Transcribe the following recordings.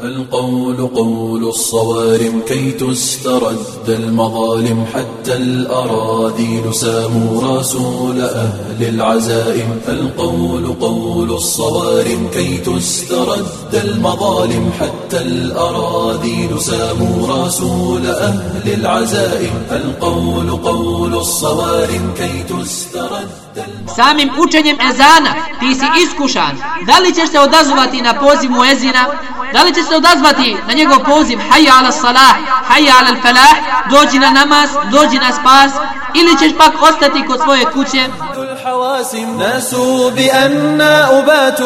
القول قول الصوارم كي تسترد المظالم حتى الأراذيل ساموا رسول أهل العزائم. القول قول الصوارم كي تسترد المظالم حتى الأراذيل ساموا رسول أهل العزائم. القول قول الصوارم كي تسترد Samim učenjem ezana ti si iskušan. Da li ćeš se odazvati na poziv muezina? Da li ćeš se odazvati na njegov poziv hayya ala salah, hayya ala falah, dođi na namaz, dođi na spas ili ćeš pak ostati kod svoje kuće? الحواسم ناسوا بأننا أبات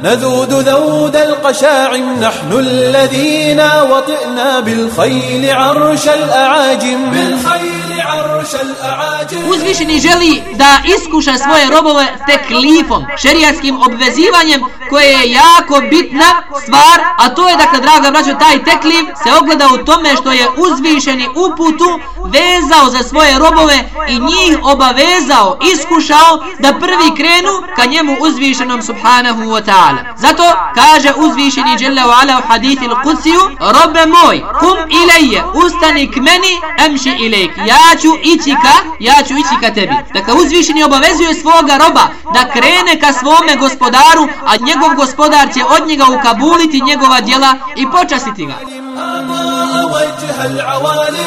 نذود ذود القشاعم نحن الذين وطئنا بالخيل عرش الأعاجم بالخيل عرش الأعاجم Uzvišeni želi da iskuša svoje robove teklifom, šerijatskim obvezivanjem koje je jako bitna stvar, a to je dakle, draga braćo, taj teklif se ogleda u tome što je uzvišeni uputu vezao za svoje robove i njih obavezao, iskušao da prvi krenu ka njemu uzvišenom subhanahu wa ta'ala. Zato kaže uzvišeni Jalla wa ala u hadithi l-Qudsiju, robe moj, kum ilaje, ustani k meni, emši ilajk, ja ću ići ka, ja ću ići ka tebi. Dakle, uzvišeni obavezuje svoga roba da krene ka svome gospodaru, a njegov gospodar će od njega ukabuliti njegova djela i počastiti ga. وجه العوالم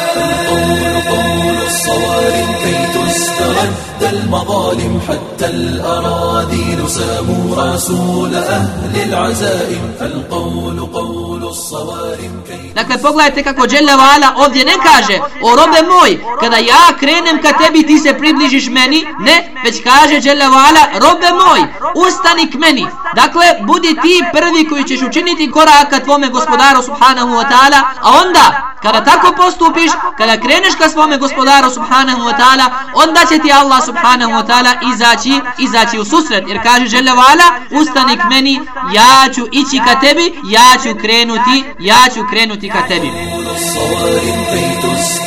قول قول الصوارم كي تسترد المظالم حتى الأراذيل ساموا رسول أهل العزائم القول قول الصوارم كي Dakle, pogledajte kako Jalla Vala ovdje ne kaže O robe moj, kada ja krenem ka tebi ti se približiš meni Ne, već kaže Jalla Vala Robe moj, ustani k meni Dakle, budi ti prvi koji ćeš učiniti koraka tvome gospodaru subhanahu wa ta'ala A onda, kada tako postupiš Kada kreneš ka svome gospodaru subhanahu wa ta'ala Onda će ti Allah subhanahu wa ta'ala izaći Izaći u susret. Jer kaže žele Vala Ustani k meni, ja ću ići ka tebi Ja ću krenuti, ja ću krenuti ka tebi.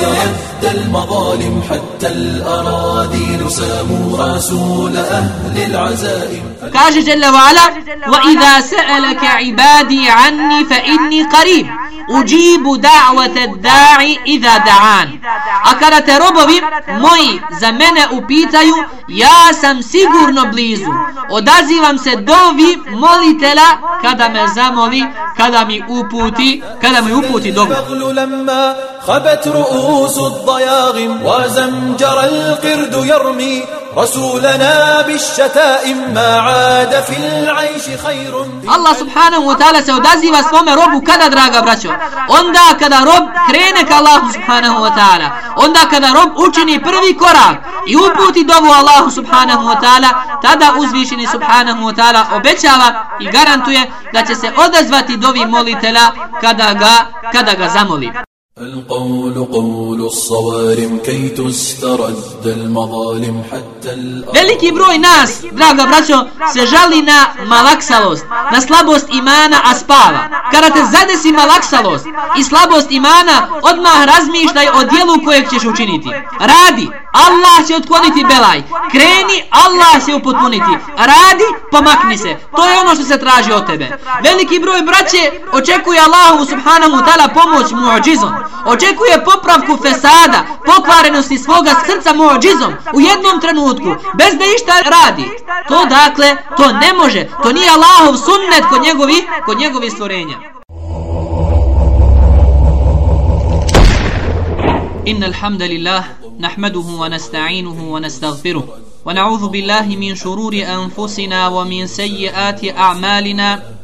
تعدى المظالم حتى الأراضي ساموا رسول أهل العزائم. كاج جل وعلا وإذا سألك عبادي عني فإني قريب. أجيب دعوة الداعي إذا دعان. أكرت ربوي موي زمن أبيتاي يا سم سيغور نبليزو. أدازي وم سدوي موليتلا كدا مزامولي كدا مي أبوتي كدا مي أبوتي دوغو لما خبت رؤوس رؤوس الضياغم وزمجر القرد يرمي رسولنا بالشتائم ما عاد في العيش خير. الله سبحانه وتعالى سودازي واسمهم ربو كذا دراغا براشو عندا كذا رب كرينك الله سبحانه وتعالى. عندا كذا رب أوچني پروي كوراك يوبوتي دوبو الله سبحانه وتعالى. تدا ازويشني سبحانه وتعالى. obećava i garantuje da će se odazvati dovi molitela kada ga kada ga zamoli القول قول الصوارم كي تسترد المظالم حتى الأرض Veliki broj nas, draga braćo, se žali na malaksalost, na slabost imana, a spava. Kada te zadesi malaksalost i slabost imana, odmah razmišljaj o dijelu kojeg ćeš učiniti. Radi, Allah će otkloniti belaj. Kreni, Allah će upotpuniti. Radi, pomakni se. To je ono što se traži od tebe. Veliki broj braće očekuje Allahu subhanahu wa ta'ala pomoć muođizom. Očekuje popravku fesada, pokvarenosti svoga srca muođizom u jednom trenutku, bez da išta radi. To dakle, to ne može. To nije Allahov sunnet kod njegovi, kod njegovi stvorenja. إن الحمد لله نحمده ونستعينه ونستغفره ونعوذ بالله من شرور أنفسنا ومن سيئات أعمالنا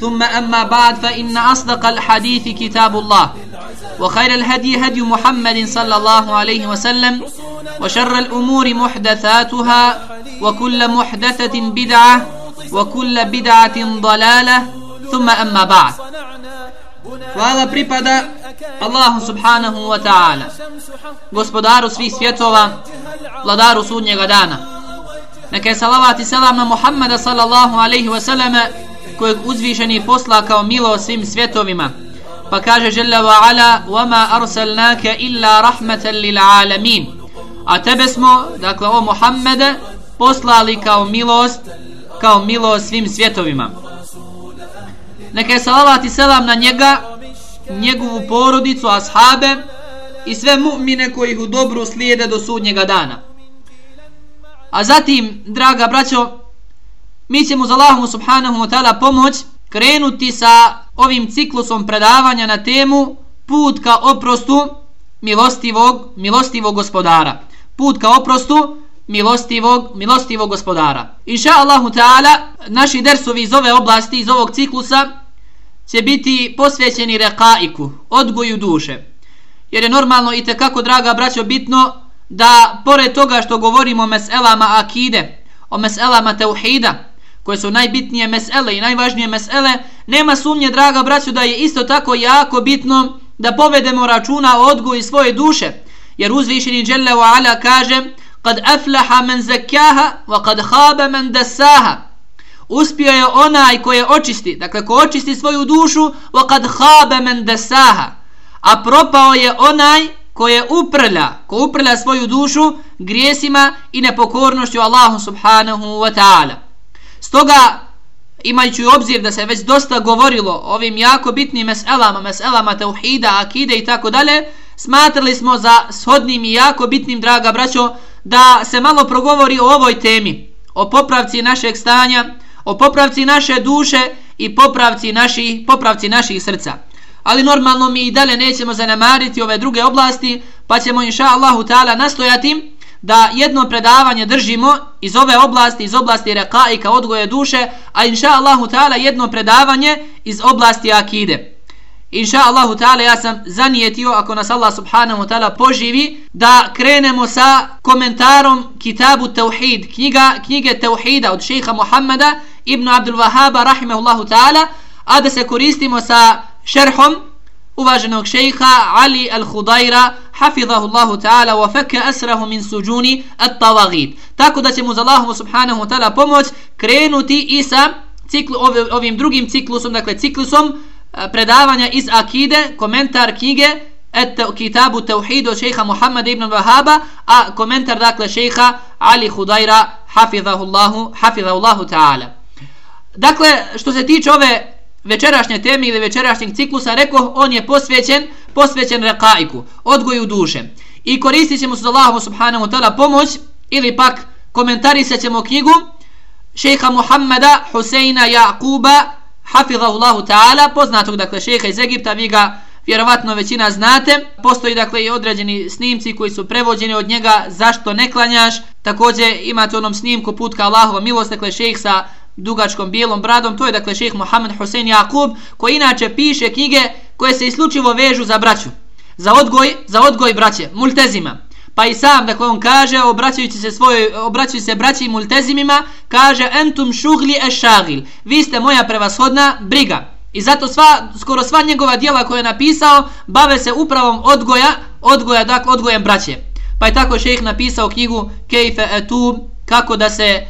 ثم أما بعد فإن أصدق الحديث كتاب الله وخير الهدي هدي محمد صلى الله عليه وسلم وشر الأمور محدثاتها وكل محدثة بدعة وكل بدعة ضلالة ثم أما بعد فهذا بريبادا الله سبحانه وتعالى غسبدار سفي سفيتوا لدار سودني غدانا نكي صلوات سلام محمد صلى الله عليه وسلم Kojeg uzvišeni posla kao milo svim svjetovima. Pa kaže Jalla wa ala Wama أَرْسَلْنَاكَ illa rahmatan lil alamin. A tebe smo, dakle o Muhammede Poslali kao milost Kao milost svim svjetovima. Neka je salavat i selam na njega, njegovu porodicu, ashabe i sve mu'mine koji ih u dobru slijede do sudnjega dana. A zatim, draga braćo, mi ćemo za Allahom subhanahu wa ta'ala pomoć krenuti sa ovim ciklusom predavanja na temu put ka oprostu milostivog, milostivog gospodara. Put ka oprostu milostivog, milostivog gospodara. Inša Allahu ta'ala, naši dersovi iz ove oblasti, iz ovog ciklusa, će biti posvećeni rekaiku, odgoju duše. Jer je normalno i tekako, draga braćo, bitno da pored toga što govorimo o meselama akide, o meselama teuhida, koje su najbitnije mesele i najvažnije mesele, nema sumnje, draga braćo, da je isto tako jako bitno da povedemo računa o odgoju svoje duše. Jer uzvišeni Đelle wa Ala kaže kad aflaha men zekjaha wa kad haba men desaha uspio je onaj ko je očisti, dakle ko očisti svoju dušu, wa kad habe men desaha, a propao je onaj ko je uprlja, ko uprlja svoju dušu grijesima i nepokornošću Allahu subhanahu wa ta'ala. Stoga, imajući u obzir da se već dosta govorilo o ovim jako bitnim meselama, meselama tauhida, akide i tako dalje, smatrali smo za shodnim i jako bitnim, draga braćo, da se malo progovori o ovoj temi, o popravci našeg stanja, o popravci naše duše i popravci naših, popravci naših srca. Ali normalno mi i dalje nećemo zanemariti ove druge oblasti, pa ćemo inša Allahu ta'ala nastojati da jedno predavanje držimo iz ove oblasti, iz oblasti rekaika odgoje duše, a inša Allahu ta'ala jedno predavanje iz oblasti akide. Inša Allahu ta'ala ja sam zanijetio ako nas Allah subhanahu wa ta'ala poživi da krenemo sa komentarom Kitabu Tauhid, knjiga, knjige Tauhida od šeha Muhammada ibn Abdul Wahaba rahimahullahu ta'ala a da se koristimo sa šerhom uvaženog šejha Ali al-Hudajra hafidhahullahu ta'ala wa feke asrahu min suđuni at-tawagid tako da ćemo za Allahom subhanahu wa ta'ala pomoć krenuti i sa ciklu, ovim drugim ciklusom dakle ciklusom predavanja iz akide, komentar knjige et kitabu tauhid od šejha Muhammed ibn Wahaba, a komentar dakle šejha Ali Hudajra hafizahullahu, hafizahullahu ta'ala. Dakle, što se tiče ove večerašnje teme ili večerašnjeg ciklusa, rekao, on je posvećen, posvećen rekaiku, odgoju duše. I koristit ćemo se Allahom subhanahu wa ta'ala pomoć, ili pak komentarisat ćemo knjigu šejha Muhammeda Huseina Jakuba Hafidhahullahu ta'ala, poznatog dakle šeha iz Egipta, vi ga vjerovatno većina znate. Postoji dakle i određeni snimci koji su prevođeni od njega, zašto ne klanjaš. Također imate onom snimku putka Allahova milost, dakle šejh sa dugačkom bijelom bradom, to je dakle šejh Mohamed Hussein Jakub, koji inače piše knjige koje se isključivo vežu za braću. Za odgoj, za odgoj braće, multezima. Pa i sam, dakle, on kaže, obraćajući se svoj, obraćajući se braći i multezimima, kaže, entum šugli ešagil. Vi ste moja prevashodna briga. I zato sva, skoro sva njegova dijela koje je napisao, bave se upravom odgoja, odgoja, dakle, odgojem braće. Pa je tako šejh napisao knjigu Kejfe etu, kako da se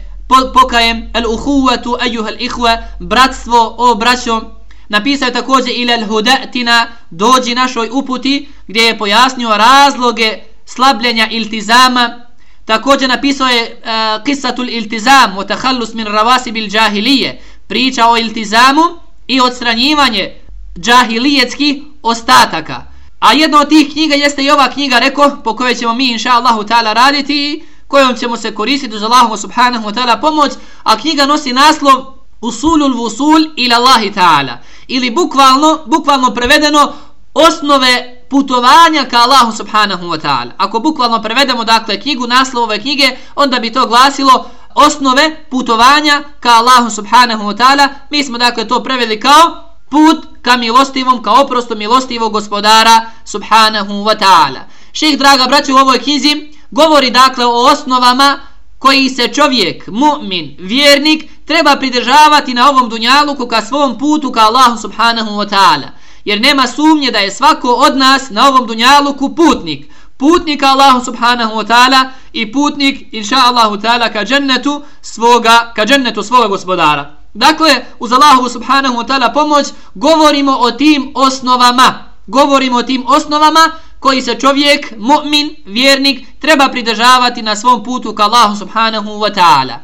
pokajem, el uhuvatu ejuhel ihve, bratstvo, o braćo, Napisao je također ili el hudetina, dođi našoj uputi, gdje je pojasnio razloge slabljenja iltizama. Također napisao je e, uh, kisatul iltizam o tahallus min ravasi bil džahilije priča o iltizamu i odstranjivanje džahilijetskih ostataka. A jedna od tih knjiga jeste i ova knjiga reko po kojoj ćemo mi inša Allahu ta'ala raditi kojom ćemo se koristiti uz Allahu subhanahu wa ta'ala pomoć a knjiga nosi naslov usulul vusul ila Allahi ta'ala ili bukvalno, bukvalno prevedeno osnove putovanja ka Allahu subhanahu wa ta'ala. Ako bukvalno prevedemo dakle knjigu, naslov ove knjige, onda bi to glasilo osnove putovanja ka Allahu subhanahu wa ta'ala. Mi smo dakle to preveli kao put ka milostivom, ka oprostu milostivog gospodara subhanahu wa ta'ala. Ših draga braći u ovoj knjizi govori dakle o osnovama koji se čovjek, mu'min, vjernik, treba pridržavati na ovom dunjaluku ka svom putu ka Allahu subhanahu wa ta'ala. Jer nema sumnje da je svako od nas na ovom dunjaluku putnik. Putnik ka Allahu subhanahu wa ta'ala i putnik, inša Allahu ta'ala, ka džennetu svoga, ka džennetu svoga gospodara. Dakle, uz Allahu subhanahu wa ta'ala pomoć govorimo o tim osnovama. Govorimo o tim osnovama koji se čovjek, mu'min, vjernik, treba pridržavati na svom putu ka Allahu subhanahu wa ta'ala.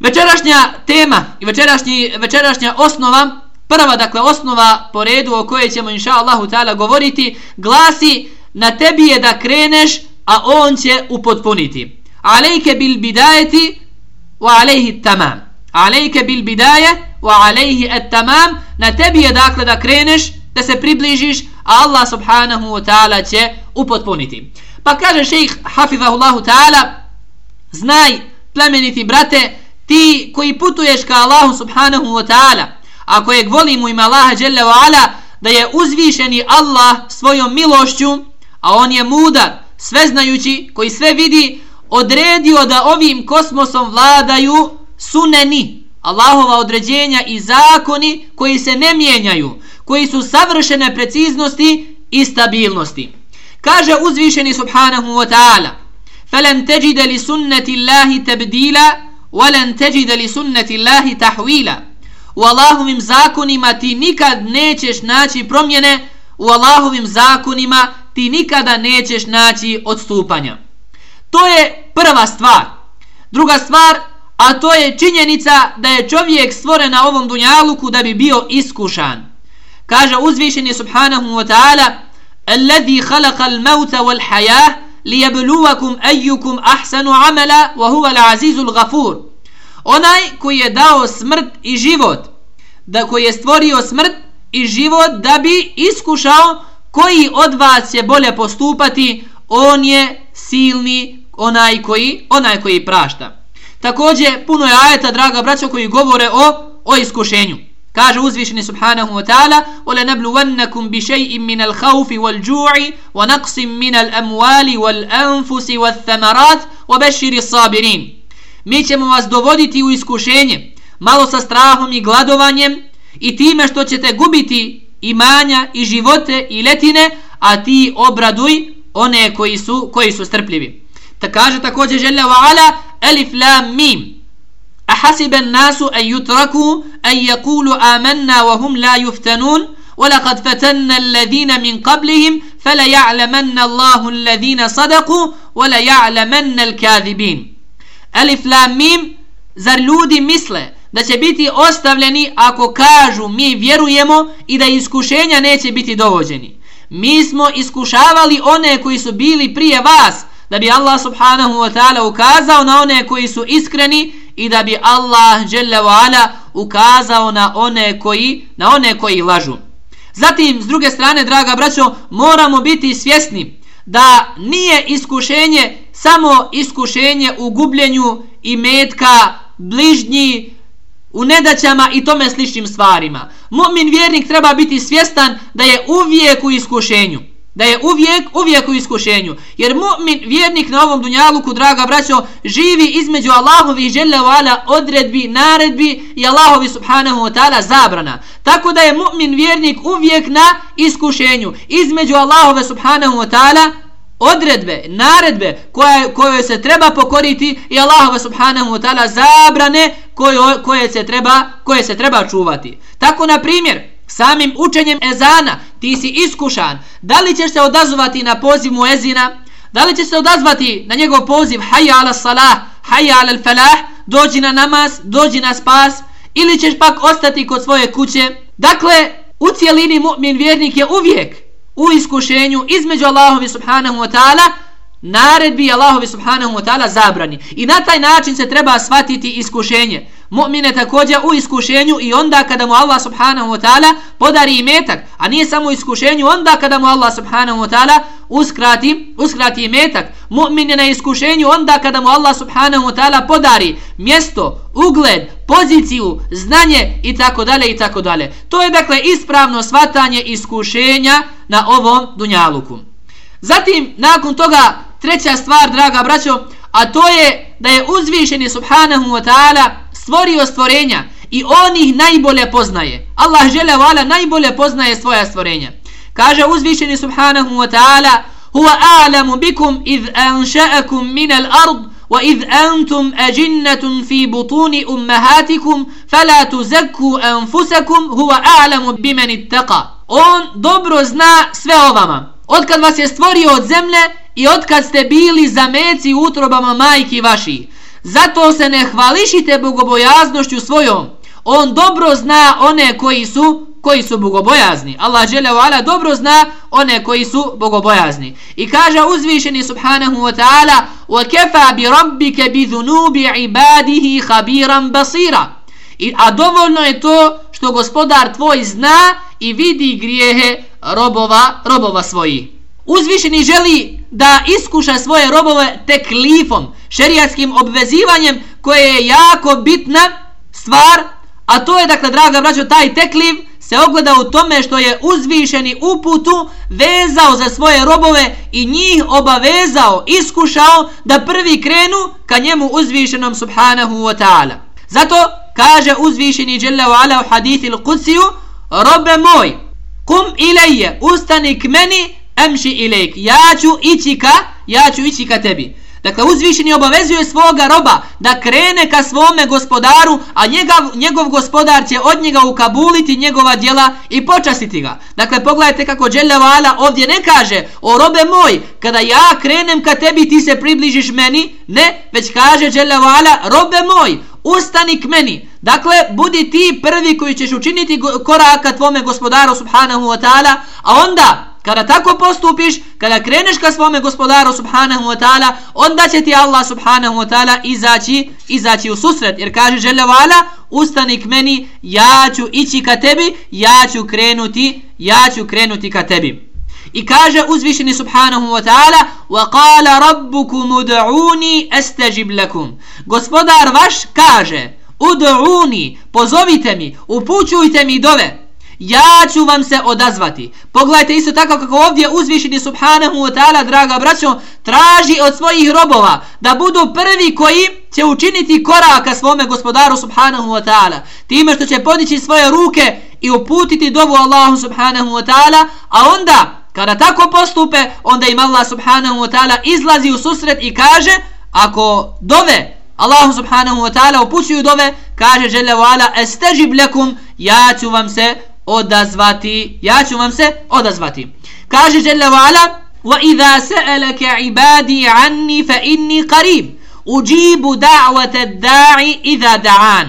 Večerašnja tema i večerašnji, večerašnja osnova, prva dakle osnova po redu o kojoj ćemo inša Allahu ta'ala govoriti, glasi na tebi je da kreneš, a on će upotpuniti. Alejke bil bidajeti wa alejhi tamam. Alejke bil bidaje wa alejhi et tamam. Na tebi je dakle da kreneš, da se približiš, Allah subhanahu wa ta'ala će upotpuniti. Pa kaže šejh hafizahullahu ta'ala, znaj plemeniti brate, ti koji putuješ ka Allahu subhanahu wa ta'ala, a kojeg volimo ima Allaha jalla wa ala, da je uzvišeni Allah svojom milošću, a on je mudar, sveznajući, koji sve vidi, odredio da ovim kosmosom vladaju suneni, Allahova određenja i zakoni koji se ne mijenjaju, koji su savršene preciznosti i stabilnosti. Kaže uzvišeni subhanahu wa ta'ala فَلَنْ تَجِدَ لِسُنَّةِ اللَّهِ تَبْدِيلًا وَلَنْ تَجِدَ لِسُنَّةِ اللَّهِ تَحْوِيلًا U Allahovim zakonima ti nikad nećeš naći promjene, u Allahovim zakonima ti nikada nećeš naći odstupanja. To je prva stvar. Druga stvar, a to je činjenica da je čovjek stvoren na ovom dunjaluku da bi bio iskušan. Kaže uzvišeni subhanahu wa ta'ala Alladhi khalaqa al-mauta wal-hayah liyabluwakum ayyukum ahsanu amala wa huwa al-azizul ghafur. Onaj koji je dao smrt i život, da koji je stvorio smrt i život da bi iskušao koji od vas će bolje postupati, on je silni onaj koji, onaj koji prašta. Također puno je ajeta draga braćo koji govore o o iskušenju. Kaže uzvišeni subhanahu wa ta'ala Ola nabluwannakum bi še'im min al khawfi wal ju'i wa naqsim min al amuali wal anfusi wal thamarat wa beširi sabirin. Mi ćemo vas dovoditi u iskušenje malo sa strahom i gladovanjem i time što ćete gubiti imanja i živote i letine a ti obraduj one koji su, koji su strpljivi. Ta kaže također želja wa ala Elif lam mim. أحسب الناس أن يتركوا أن يقولوا آمنا وهم لا يفتنون ولقد فتنا الذين من قبلهم فلا يعلمن الله الذين صدقوا ولا يعلمن الكاذبين ألف لام ميم zar ljudi misle da će biti ostavljeni ako kažu mi vjerujemo i da iskušenja neće biti dovođeni. Mi smo iskušavali one koji su bili prije vas da bi Allah subhanahu wa ta'ala ukazao na one koji su iskreni i da bi Allah dželle ala ukazao na one koji na one koji lažu. Zatim s druge strane draga braćo moramo biti svjesni da nije iskušenje samo iskušenje u gubljenju i metka bližnji u nedaćama i tome sličnim stvarima. Mu'min vjernik treba biti svjestan da je uvijek u iskušenju da je uvijek, uvijek u iskušenju. Jer mu'min, vjernik na ovom dunjaluku, draga braćo, živi između Allahovi i žele odredbi, naredbi i Allahovi subhanahu wa ta'ala zabrana. Tako da je mu'min vjernik uvijek na iskušenju između Allahove subhanahu wa ta'ala odredbe, naredbe koje, koje se treba pokoriti i Allahove subhanahu wa ta'ala zabrane koje, koje, se treba, koje se treba čuvati. Tako na primjer, samim učenjem ezana ti si iskušan. Da li ćeš se odazvati na poziv muezina? Da li ćeš se odazvati na njegov poziv hayya ala salah hayya ala falah dođi na namaz dođi na spas ili ćeš pak ostati kod svoje kuće? Dakle u cijelini mu'min vjernik je uvijek u iskušenju između Allahovi subhanahu wa ta'ala naredbi Allahovi subhanahu wa ta'ala zabrani i na taj način se treba shvatiti iskušenje mu'mine također u iskušenju i onda kada mu Allah subhanahu wa ta'ala podari imetak, a nije samo u iskušenju onda kada mu Allah subhanahu wa ta'ala uskrati, uskrati imetak. Mu'min je na iskušenju onda kada mu Allah subhanahu wa ta'ala podari mjesto, ugled, poziciju, znanje i tako dalje i tako dalje. To je dakle ispravno svatanje iskušenja na ovom dunjaluku. Zatim, nakon toga, treća stvar, draga braćo, a to je da je uzvišeni subhanahu wa ta'ala stvorio stvorenja i on ih najbolje poznaje. Allah žele vala najbolje poznaje svoja stvorenja. Kaže uzvišeni subhanahu wa ta'ala Huwa a'lamu bikum idh anša'akum min al-ard wa idh antum ajinnatun fi butuni ummahatikum fala tuzakku anfusakum huwa a'lamu biman ittaqa. On dobro zna sve o vama. Od kad vas je stvorio od zemlje i od kad ste bili zameci u utrobama majki vaši. Zato se ne hvališite bogobojaznošću svojom. On dobro zna one koji su koji su bogobojazni. Allah dželle ve dobro zna one koji su bogobojazni. I kaže uzvišeni subhanahu wa ta'ala: "Wa kafa bi rabbika bi dhunubi ibadihi khabiran basira." I a dovoljno je to što gospodar tvoj zna i vidi grijehe robova, robova svojih. Uzvišeni želi da iskuša svoje robove teklifom, šerijatskim obvezivanjem koje je jako bitna stvar, a to je dakle, draga braćo, taj teklif se ogleda u tome što je uzvišeni uputu vezao za svoje robove i njih obavezao, iskušao da prvi krenu ka njemu uzvišenom subhanahu wa ta'ala. Zato kaže uzvišeni Jalla wa ala u hadithi il Qudsiju, robe moj, kum ilaje, ustani k meni, emši ilajk, ja ću ići ka, ja ću ići ka tebi. Dakle, uzvišeni obavezuje svoga roba da krene ka svome gospodaru, a njegov, njegov gospodar će od njega ukabuliti njegova djela i počastiti ga. Dakle, pogledajte kako Đelevala ovdje ne kaže, o robe moj, kada ja krenem ka tebi, ti se približiš meni, ne, već kaže Đelevala, robe moj, ustani k meni. Dakle, budi ti prvi koji ćeš učiniti koraka tvome gospodaru subhanahu wa ta'ala, a onda Kada tako postupiš, kada kreneš ka svome gospodaru subhanahu wa ta'ala, onda će ti Allah subhanahu wa ta'ala izaći, izaći u susret. Jer kaže želevala, ustani k meni, ja ću ići ka tebi, ja ću krenuti, ja ću krenuti ka tebi. I kaže uzvišeni subhanahu wa ta'ala, wa qala rabbukum ud'uni astajib lakum. Gospodar vaš kaže, ud'uni, pozovite mi, upućujte mi dove ja ću vam se odazvati. Pogledajte isto tako kako ovdje uzvišeni subhanahu wa ta'ala, draga braćo, traži od svojih robova da budu prvi koji će učiniti koraka svome gospodaru subhanahu wa ta'ala. Time što će podići svoje ruke i uputiti dovu Allahu subhanahu wa ta'ala, a onda kada tako postupe, onda im Allah subhanahu wa ta'ala izlazi u susret i kaže, ako dove Allahu subhanahu wa ta'ala upućuju dove, kaže žele Vala, estežib lekum, ja ću vam se odazvati. Ja ću vam se odazvati. Kaže Jalla wa'ala wa idha sa'alaka ibadi anni fa inni qarib. Ujibu da'wata ad-da'i idha da'an.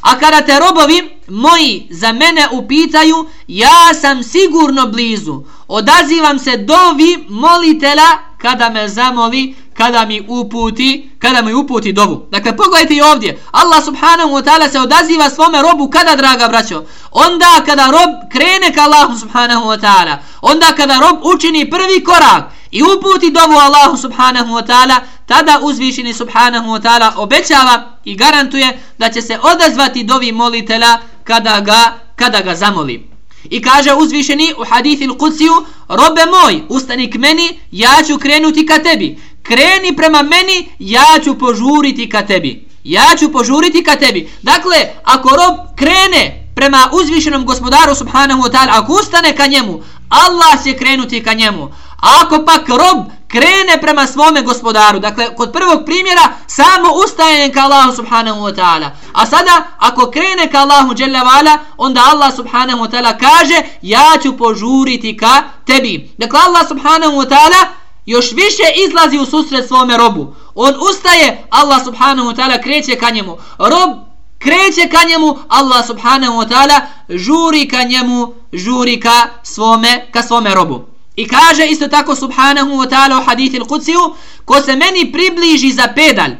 A kada te robovi moji za mene upitaju ja sam sigurno blizu. Odazivam se dovi molitela kada me zamoli kada mi uputi kada mi uputi dovu. Dakle pogledajte i ovdje. Allah subhanahu wa ta'ala se odaziva svome robu kada draga braćo? Onda kada rob krene ka Allahu subhanahu wa ta'ala. Onda kada rob učini prvi korak i uputi dovu Allahu subhanahu wa ta'ala tada uzvišeni subhanahu wa ta'ala obećava i garantuje da će se odazvati dovi molitela kada ga kada ga zamoli. I kaže uzvišeni u hadithi il-Qudsiju, robe moj, ustani k meni, ja ću krenuti ka tebi. Kreni prema meni, ja ću požuriti ka tebi. Ja ću požuriti ka tebi. Dakle, ako rob krene prema uzvišenom gospodaru subhanahu wa ta'ala, ako ustane ka njemu, Allah će krenuti ka njemu. Ako pak rob krene prema svome gospodaru. Dakle, kod prvog primjera samo ustaje ka Allahu subhanahu wa ta'ala. A sada, ako krene ka Allahu jalla vala, onda Allah subhanahu wa ta'ala kaže ja ću požuriti ka tebi. Dakle, Allah subhanahu wa ta'ala još više izlazi u susret svome robu. On ustaje, Allah subhanahu wa ta'ala kreće ka njemu. Rob kreće ka njemu, Allah subhanahu wa ta'ala žuri ka njemu, žuri ka svome, ka svome robu. I kaže isto tako subhanahu wa ta'ala u hadithi il-Qudsiju, ko se meni približi za pedalj,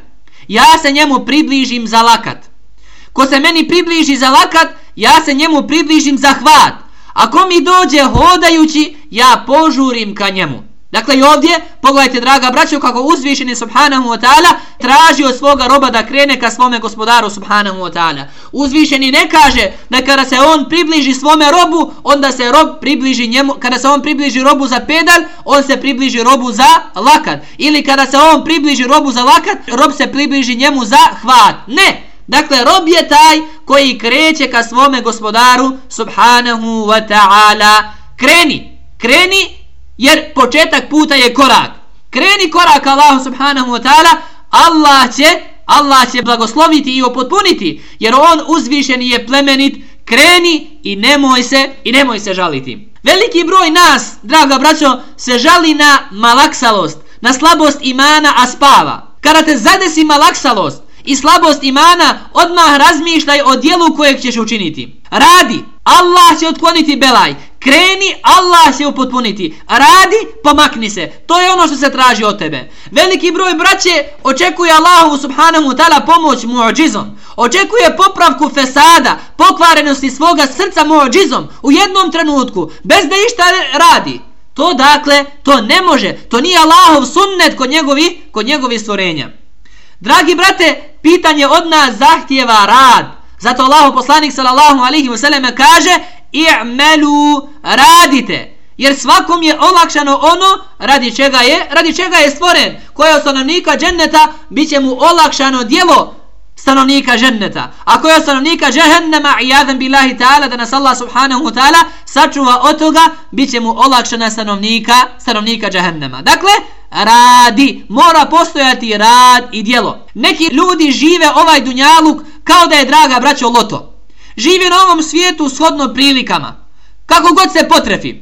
ja se njemu približim za lakat. Ko se meni približi za lakat, ja se njemu približim za hvat. Ako mi dođe hodajući, ja požurim ka njemu. Dakle i ovdje, pogledajte draga braćo kako uzvišeni subhanahu wa ta'ala traži od svoga roba da krene ka svome gospodaru subhanahu wa ta'ala. Uzvišeni ne kaže da kada se on približi svome robu, onda se rob približi njemu, kada se on približi robu za pedal, on se približi robu za lakat. Ili kada se on približi robu za lakat, rob se približi njemu za hvat. Ne! Dakle, rob je taj koji kreće ka svome gospodaru subhanahu wa ta'ala. Kreni, kreni jer početak puta je korak. Kreni korak Allahu subhanahu wa ta'ala, Allah će, Allah će blagosloviti i opotpuniti, jer on uzvišeni je plemenit, kreni i nemoj se, i nemoj se žaliti. Veliki broj nas, draga braćo, se žali na malaksalost, na slabost imana, a spava. Kada te zadesi malaksalost i slabost imana, odmah razmišljaj o dijelu kojeg ćeš učiniti. Radi, Allah će otkloniti belaj, kreni, Allah će upotpuniti. Radi, pomakni se. To je ono što se traži od tebe. Veliki broj braće očekuje Allahu subhanahu ta'ala pomoć muođizom. Očekuje popravku fesada, pokvarenosti svoga srca muođizom u jednom trenutku, bez da išta radi. To dakle, to ne može. To nije Allahov sunnet kod njegovi, kod njegovi stvorenja. Dragi brate, pitanje od nas zahtjeva rad. Zato Allahu poslanik sallallahu alaihi ve selleme kaže i'malu radite. Jer svakom je olakšano ono radi čega je radi čega je stvoren. Koje je stanovnika dženneta biće mu olakšano djelo stanovnika dženneta. A koje je stanovnika džehennema i'adhan billahi ta'ala da nas Allah subhanahu ta'ala sačuva od toga biće mu olakšana stanovnika stanovnika džehennema. Dakle radi mora postojati rad i djelo. Neki ljudi žive ovaj dunjaluk kao da je draga braćo loto živi na ovom svijetu shodno prilikama, kako god se potrefi.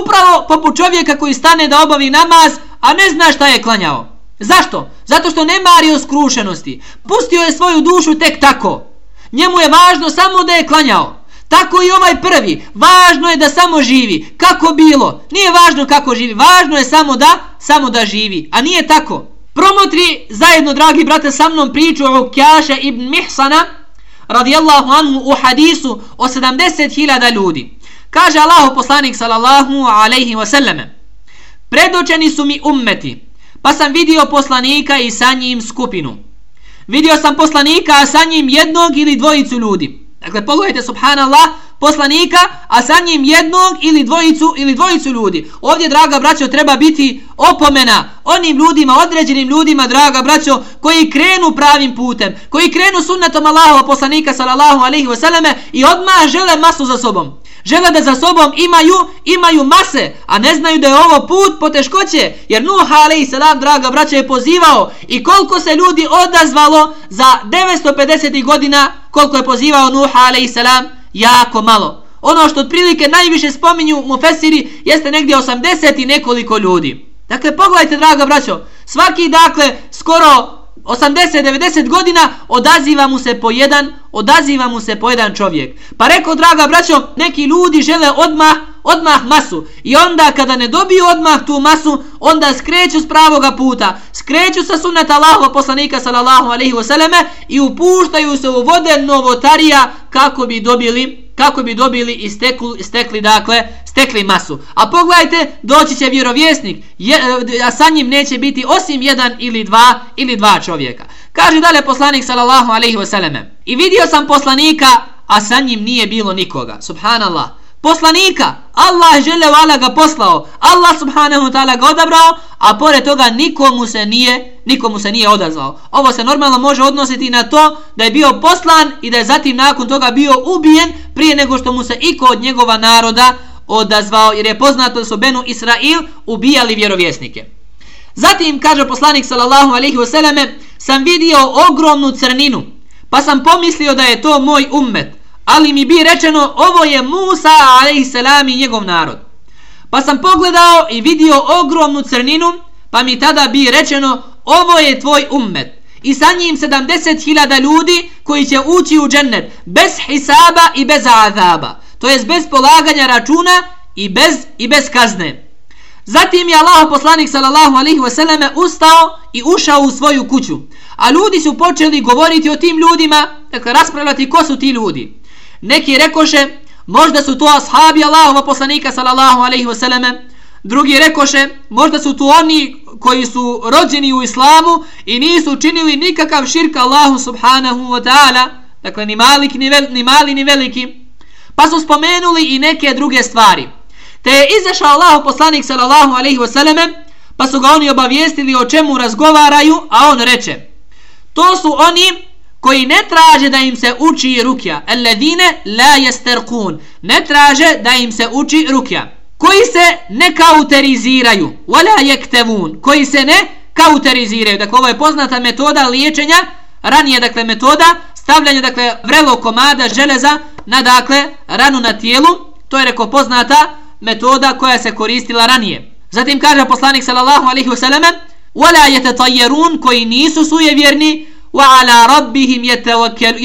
Upravo poput čovjeka koji stane da obavi namaz, a ne zna šta je klanjao. Zašto? Zato što ne mario skrušenosti. Pustio je svoju dušu tek tako. Njemu je važno samo da je klanjao. Tako i ovaj prvi. Važno je da samo živi. Kako bilo? Nije važno kako živi. Važno je samo da samo da živi. A nije tako. Promotri zajedno, dragi brate, sa mnom priču o Kjaša ibn Mihsana, radijallahu anhu u hadisu o 70.000 ljudi. Kaže Allahu poslanik sallallahu alaihi wasallam Predočeni su mi ummeti, pa sam vidio poslanika i sa njim skupinu. Vidio sam poslanika, a sa njim jednog ili dvojicu ljudi. Dakle, pogledajte, subhanallah, poslanika, a sa njim jednog ili dvojicu ili dvojicu ljudi. Ovdje, draga braćo, treba biti opomena onim ljudima, određenim ljudima, draga braćo, koji krenu pravim putem, koji krenu sunnetom Allahova poslanika, sallallahu alaihi wasallam, i odmah žele masu za sobom žele da za sobom imaju imaju mase, a ne znaju da je ovo put po teškoće, jer Nuh alaihi salam, draga braća, je pozivao i koliko se ljudi odazvalo za 950 godina, koliko je pozivao Nuh alaihi salam, jako malo. Ono što otprilike najviše spominju mu fesiri jeste negdje 80 i nekoliko ljudi. Dakle, pogledajte, draga braćo, svaki, dakle, skoro 80-90 godina odaziva mu se po jedan odaziva mu se po jedan čovjek. Pa rekao draga braćo neki ljudi žele odmah odmah masu. I onda kada ne dobiju odmah tu masu onda skreću s pravoga puta. Skreću sa sunneta Allahova poslanika sallallahu alaihi wasallame i upuštaju se u vode novotarija kako bi dobili kako bi dobili i stekli, stekli dakle stekli masu. A pogledajte, doći će vjerovjesnik, je, e, a sa njim neće biti osim jedan ili dva ili dva čovjeka. Kaže dalje poslanik sallallahu alejhi ve selleme. I vidio sam poslanika, a sa njim nije bilo nikoga. Subhanallah. Poslanika, Allah žele vala ga poslao, Allah subhanahu ta'ala ga odabrao, a pored toga nikomu se nije nikomu se nije odazvao. Ovo se normalno može odnositi na to da je bio poslan i da je zatim nakon toga bio ubijen prije nego što mu se iko od njegova naroda odazvao jer je poznato da su Benu Israil ubijali vjerovjesnike. Zatim kaže poslanik sallallahu alejhi ve selleme sam vidio ogromnu crninu pa sam pomislio da je to moj ummet ali mi bi rečeno ovo je Musa alejhi selam i njegov narod. Pa sam pogledao i vidio ogromnu crninu pa mi tada bi rečeno ovo je tvoj ummet i sa njim 70.000 ljudi koji će ući u džennet bez hisaba i bez azaba to jest bez polaganja računa i bez i bez kazne. Zatim je Allah poslanik sallallahu alaihi wasallam ustao i ušao u svoju kuću. A ljudi su počeli govoriti o tim ljudima, dakle raspravljati ko su ti ljudi. Neki rekoše, možda su to ashabi Allahova poslanika sallallahu alaihi wasallam, drugi rekoše, možda su to oni koji su rođeni u islamu i nisu učinili nikakav širk Allahu subhanahu wa ta'ala, dakle ni mali ni, vel, ni mali ni veliki, pa su spomenuli i neke druge stvari. Te je izašao Allahu poslanik sallallahu alaihi wasallam, pa su ga oni obavijestili o čemu razgovaraju, a on reče, to su oni koji ne traže da im se uči rukja, alladine la yasterkun, ne traže da im se uči rukja. Koji se ne kauteriziraju. Wala yaktavun. Koji se ne kauteriziraju. Dakle ovo je poznata metoda liječenja ranije dakle metoda stavljanja dakle vrelo komada železa na dakle ranu na tijelu. To je reko poznata metoda koja se koristila ranije. Zatim kaže poslanik sallallahu alejhi ve sellem wala yatatayyarun koji nisu sujevjerni wa ala rabbihim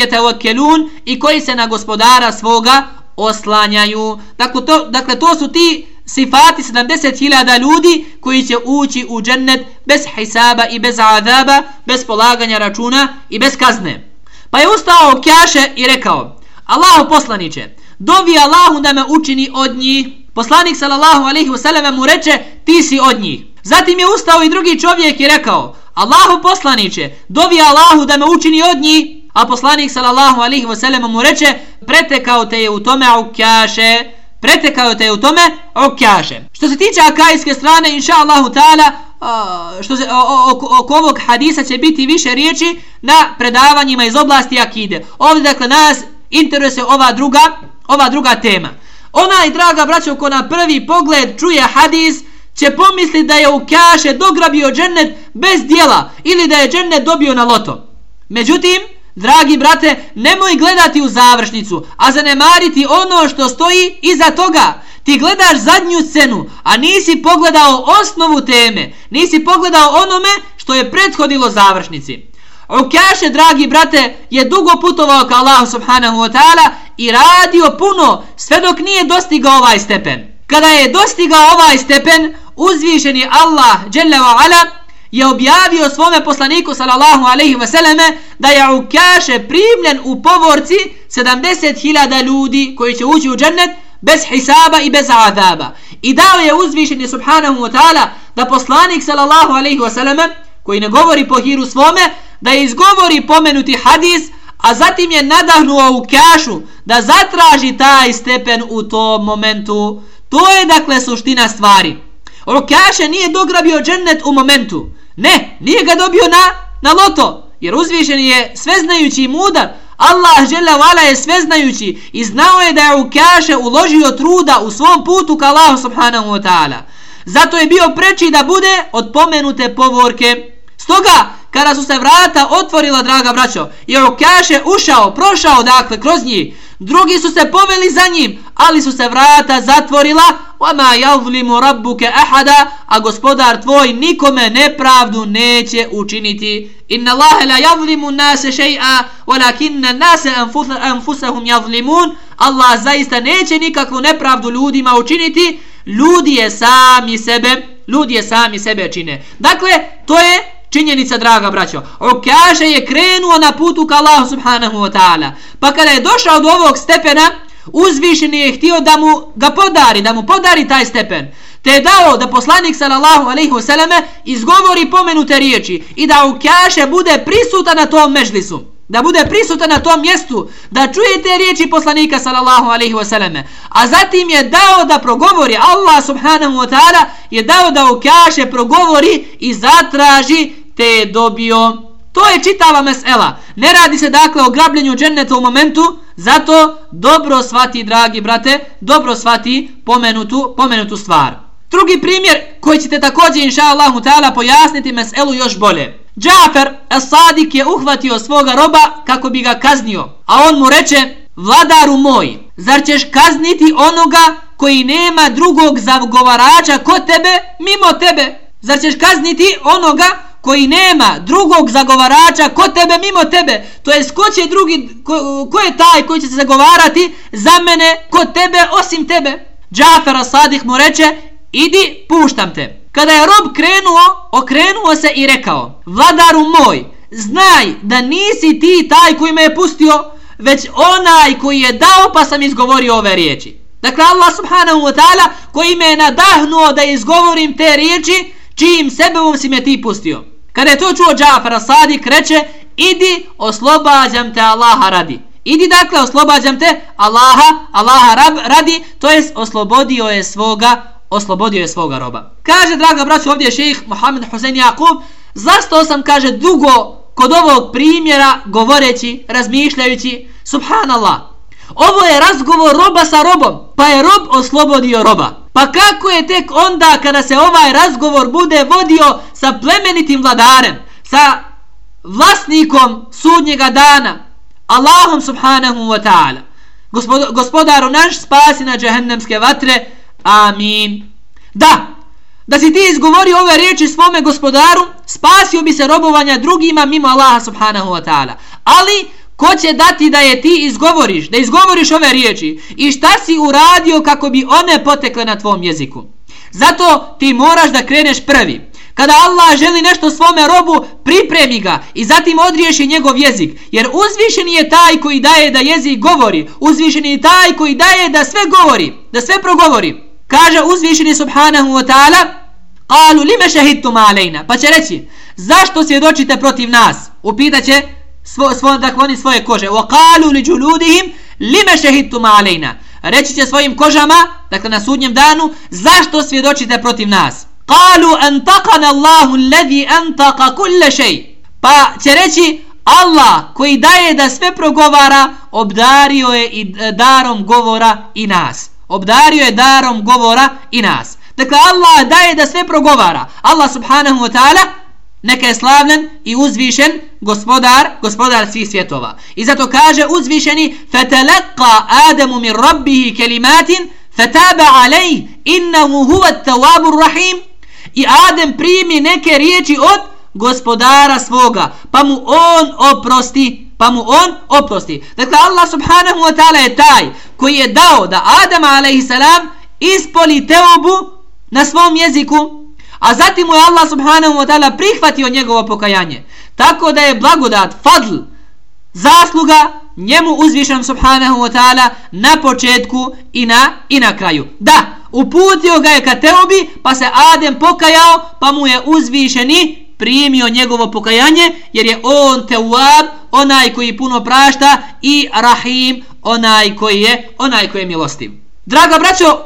yatawakkalun i koji se na gospodara svoga oslanjaju. Dakle to, dakle, to su ti sifati 70.000 ljudi koji će ući u džennet bez hisaba i bez azaba, bez polaganja računa i bez kazne. Pa je ustao Kjaše i rekao, Allahu poslaniće, dovi Allahu da me učini od njih. Poslanik sallallahu alaihi wasallam mu reče, ti si od njih. Zatim je ustao i drugi čovjek i rekao, Allahu poslaniće, dovi Allahu da me učini od njih. A poslanik sallallahu alihi wa mu reče pretekao te je u tome ukjaše pretekao te je u tome ukjaše što se tiče akajske strane inša Allahu ta'ala što se, oko ovog hadisa će biti više riječi na predavanjima iz oblasti akide. Ovdje dakle nas interesuje ova druga ova druga tema. Ona i draga braćo ko na prvi pogled čuje hadis će pomisliti da je u kaše dograbio džennet bez dijela ili da je džennet dobio na loto međutim Dragi brate, nemoj gledati u završnicu, a zanemariti ono što stoji iza toga. Ti gledaš zadnju scenu, a nisi pogledao osnovu teme, nisi pogledao onome što je prethodilo završnici. Ukaše, dragi brate, je dugo putovao ka Allahu subhanahu wa ta'ala i radio puno sve dok nije dostigao ovaj stepen. Kada je dostigao ovaj stepen, uzvišeni Allah, jalla wa ala, je objavio svome poslaniku sallallahu alejhi ve selleme da je Ukaše primljen u povorci 70.000 ljudi koji će ući u džennet bez hisaba i bez azaba. I dao je uzvišeni subhanahu wa ta'ala da poslanik sallallahu alejhi ve selleme koji ne govori po hiru svome da izgovori pomenuti hadis a zatim je nadahnuo Ukašu da zatraži taj stepen u tom momentu. To je dakle suština stvari. Ukaše nije dograbio džennet u momentu. Ne, nije ga dobio na, na loto, jer uzvišen je sveznajući i mudar. Allah žele vala je sveznajući i znao je da je u kaše uložio truda u svom putu ka Allahu subhanahu wa ta'ala. Zato je bio preči da bude od pomenute povorke. Stoga, kada su se vrata otvorila, draga braćo, i u kaše ušao, prošao dakle kroz njih, drugi su se poveli za njim, ali su se vrata zatvorila, وَمَا يَظْلِمُ رَبُّكَ أَحَدًا A gospodar tvoj nikome nepravdu neće učiniti. إِنَّ اللَّهَ لَا يَظْلِمُ النَّاسَ شَيْئًا وَلَكِنَّ النَّاسَ أَنفُسَهُمْ يَظْلِمُونَ Allah zaista neće nikakvu nepravdu ljudima učiniti. Ljudi je sami sebe, ljudi je sami sebe čine. Dakle, to je činjenica draga braćo Ukaše je krenuo na putu ka Allahu subhanahu wa ta'ala. Pa kada je došao do ovog stepena uzvišeni je htio da mu ga podari da mu podari taj stepen te je dao da poslanik sallallahu alaihi wasallam izgovori pomenute riječi i da Ukaše bude prisutan na tom mežlisu da bude prisutan na tom mjestu da čuje te riječi poslanika sallallahu alaihi wasallam a zatim je dao da progovori Allah subhanahu wa ta'ala je dao da Ukaše progovori i zatraži te je dobio. To je čitava mesela. Ne radi se dakle o grabljenju dženneta u momentu, zato dobro svati, dragi brate, dobro svati pomenutu, pomenutu stvar. Drugi primjer koji ćete također inša Allahu ta'ala pojasniti meselu još bolje. Džafer Sadik je uhvatio svoga roba kako bi ga kaznio. A on mu reče, vladaru moj, zar ćeš kazniti onoga koji nema drugog zagovarača kod tebe, mimo tebe? Zar ćeš kazniti onoga koji nema drugog zagovarača kod tebe mimo tebe to jest ko će drugi ko, ko je taj koji će se zagovarati za mene kod tebe osim tebe Džafer Asadih mu reče idi, puštam te. Kada je rob krenuo, okrenuo se i rekao, vladaru moj, znaj da nisi ti taj koji me je pustio, već onaj koji je dao pa sam izgovorio ove riječi. Dakle, Allah subhanahu wa ta'ala koji me je nadahnuo da izgovorim te riječi, čijim sebevom si me ti pustio. Kada je to čuo Džafar Sadik, reče, idi, oslobađam te Allaha radi. Idi dakle, oslobađam te Allaha, Allaha rab, radi, to jest oslobodio je svoga, oslobodio je svoga roba. Kaže, draga braću, ovdje je šejih Mohamed Husein Jakub, zašto sam, kaže, dugo kod ovog primjera govoreći, razmišljajući, subhanallah, ovo je razgovor roba sa robom, pa je rob oslobodio roba. Pa kako je tek onda kada se ovaj razgovor bude vodio sa plemenitim vladarem, sa vlasnikom sudnjega dana, Allahom subhanahu wa ta'ala. Gospod, gospodaru naš spasi na džehennemske vatre. Amin. Da, da si ti izgovori ove riječi svome gospodaru, spasio bi se robovanja drugima mimo Allaha subhanahu wa ta'ala. Ali, ko će dati da je ti izgovoriš, da izgovoriš ove riječi i šta si uradio kako bi one potekle na tvom jeziku. Zato ti moraš da kreneš prvi. Kada Allah želi nešto svome robu, pripremi ga i zatim odriješi njegov jezik. Jer uzvišeni je taj koji daje da jezik govori. Uzvišeni je taj koji daje da sve govori, da sve progovori. Kaže uzvišeni subhanahu wa ta'ala, Kalu lime šehidtum alejna. Pa će reći, zašto svjedočite protiv nas? Upitaće svo, svo, dakle oni svoje kože. Wa kalu li džuludihim lime šehidtum. Reći će svojim kožama, dakle na sudnjem danu, zašto svjedočite protiv nas? Kalu antaqana Allahu alladhi antaqa kull shay. Pa će reći Allah koji daje da sve progovara, obdario je i e, darom govora i nas. Obdario je darom govora i nas. Dakle, Allah daje da sve progovara. Allah subhanahu wa ta'ala neka je slavljen i uzvišen gospodar, gospodar svih svjetova. I zato kaže uzvišeni فَتَلَقَّا آدَمُ مِنْ رَبِّهِ كَلِمَاتٍ فَتَابَ عَلَيْهِ إِنَّهُ هُوَ التَّوَابُ الرَّحِيمُ i Adem primi neke riječi od gospodara svoga, pa mu on oprosti, pa mu on oprosti. Dakle, Allah subhanahu wa ta'ala je taj koji je dao da Adam a.s. ispoli teobu na svom jeziku, a zatim mu je Allah subhanahu wa ta'ala prihvatio njegovo pokajanje. Tako da je blagodat, fadl, zasluga njemu uzvišen subhanahu wa ta'ala na početku i na, i na kraju. Da, uputio ga je ka teobi, pa se Adem pokajao, pa mu je uzvišeni primio njegovo pokajanje, jer je on teuab, onaj koji puno prašta, i rahim, onaj koji je, onaj koji je milostiv. Draga braćo,